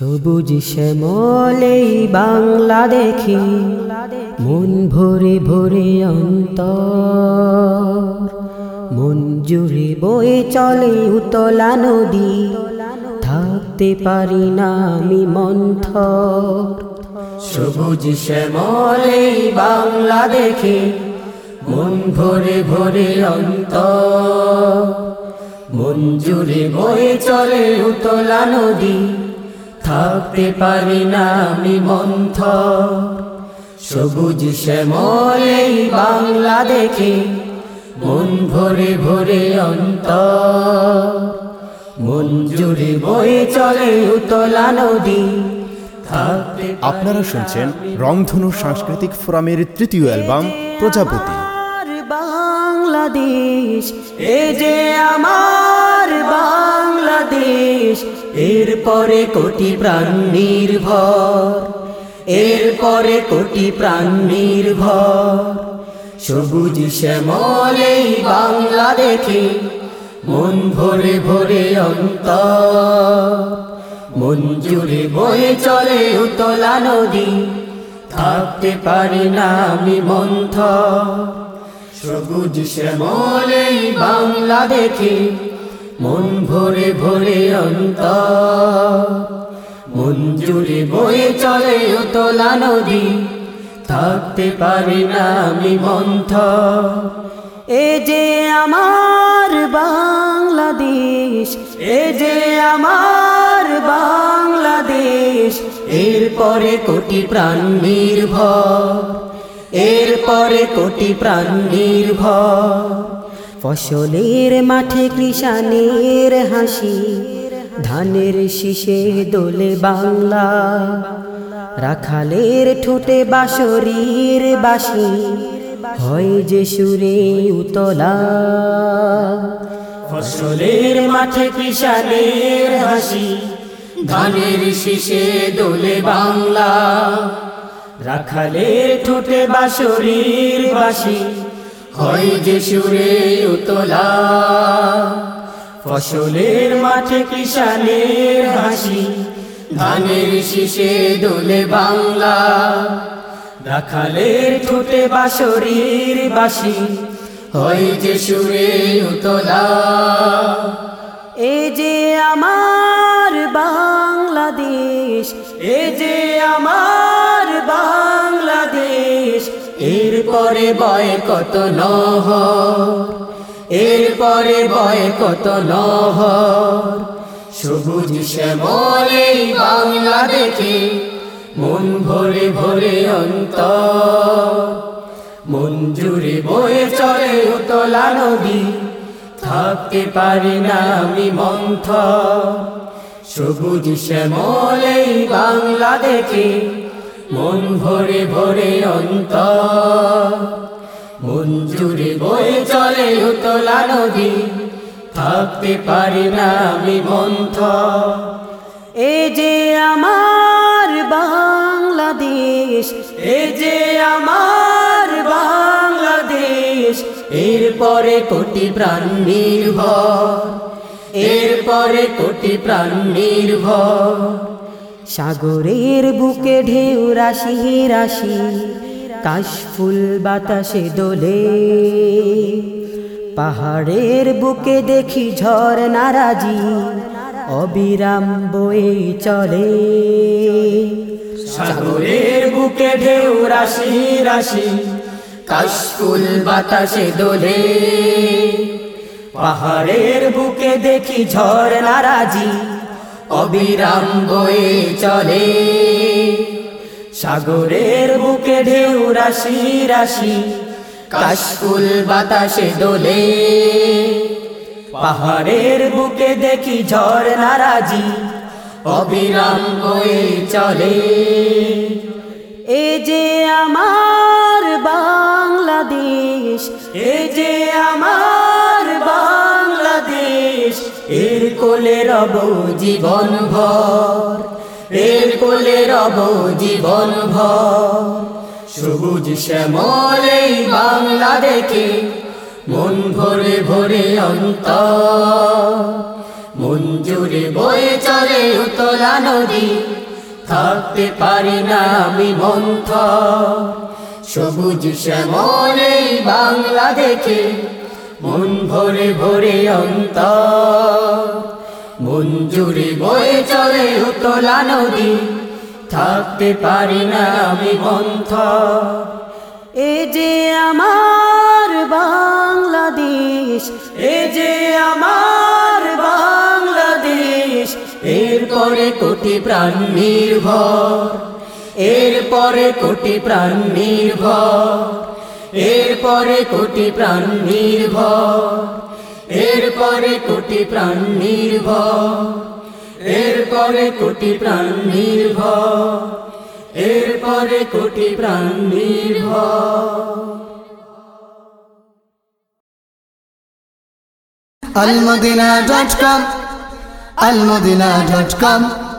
সবুজ শ্যামলেই বাংলা দেখি, মন ভরে ভরে অন্তর। মন জুড়ে বয়ে চলে উতলা নদী, থাকতে পারি না আমি মন্থর। সবুজ শ্যামলেই বাংলা দেখি, মন ভরে ভরে অন্তর। মন জুড়ে বয়ে চলে উতলা নদী থাকতে পারি না আমি মন্থ। সবুজ শ্যামলেই বাংলা দেখে মন ভরে ভরে অন্ত। মন জুড়ে বয়ে চলে উতলা নদী। আপনারা শুনছেন রংধনু সাংস্কৃতিক ফোরামের তৃতীয় অ্যালবাম প্রজাপতি। বাংলাদেশ এ যে আমার এরপরে কোটি প্রাণ নির্ভর, এরপরে কোটি প্রাণ নির্ভর। সবুজ শ্যামলেই বাংলা দেখে মন ভরে ভরে অন্ত মন জুড়ে বয়ে চলে উতলা নদী, থাকতে পারি না আমি মন্থ সবুজ শ্যামলেই বাংলা দেখে মন ভরে ভরে অন্ত মন জুড়ে বয়ে চলে উতলা নদী। থাকতে পারি না আমি মন্থ এ যে আমার বাংলাদেশ, এ যে আমার বাংলাদেশ এরপরে কোটি প্রাণ নির্ভর। এরপরে কোটি প্রাণ নির্ভর। ফসলের মাঠে কৃষানের হাসি, ধানের শীষে দোলে বাংলা। রাখালের ঠোঁটে বাঁশরীর বাসি হয় যে সুরে উতলা। ফসলের মাঠে কৃষানের হাসি, ধানের শীষে দোলে বাংলা। রাখালের ঠোঁটে বাঁশরীর বাসি হয় সুরে উতলা। ফসলের মাঠে কিষানের হাসি, ধানের শীষে দোলে বাংলা। রাখালের ঠোঁটে বাঁশরীর বাসি হয় যে সুরে উতলা। এ যে আমার বাংলাদেশ, এ যে আমার এরপরে বয় কত নহ এরপরে বয় কত নহ সবুজ শ্যামলেই বাংলা দেখে মন ভরে ভরে অন্ত মন জুড়ে বয়ে চলে উতলা নদী, থাকতে পারি না আমি মন্থ সবুজ শ্যামলেই বাংলা দেখে মন ভরে ভরে অন্ত মন জুড়ে বয়ে চলে উতলা নদী। থাকতে পারি না আমি মন্থ। এ যে আমার বাংলাদেশ, এ যে আমার বাংলাদেশ এরপরে কোটি প্রাণ নির্ভর। এরপরে কোটি প্রাণ নির্ভর। সাগরের বুকে ঢেউ রাশি রাশি কাশফুল বাতাসে দোলে। পাহাড়ের বুকে দেখি ঝড় নারাজি অবিরাম বয়ে চলে। সাগরের বুকে ঢেউ রাশি রাশি কাশফুল বাতাসে দোলে। পাহাড়ের বুকে দেখি ঝড় নারাজি অবিরাম বয়ে চলে। সাগরের বুকে ঢেউ রাশি রাশি, কাশফুল বাতাসে দোলে। পাহাড়ের বুকে দেখি ঝড় নারাজি অবিরাম বয়ে চলে। এ যে আমার বাংলাদেশ, এ যে আমার এর কোলে রব জীবন ভর, এর কোলে রব জীবন ভর। সবুজ শ্যামলেই বাংলা দেখে মন ভরে ভরে অন্ত মঞ্জুরি বয়ে চলে উতলা নদী, থাকতে পারি না আমি মন্থ সবুজ শ্যামল এই বাংলা দেখে মন ভরে ভরে অন্তর। মঞ্জুরি বয়ে চলে উতলা নদী। থাকতে পারি না আমি মন্থ এ যে আমার বাংলাদেশ, এ যে আমার বাংলাদেশ এরপরে কোটি প্রাণ নির্ভর। এরপরে কোটি প্রাণ নির্ভর। এরপরে কোটি প্রাণ নির্ভর, এরপরে কোটি প্রাণ নির্ভর, এরপরে কোটি প্রাণ নির্ভর, এরপরে কোটি প্রাণ নির্ভর। almadina.com almadina.com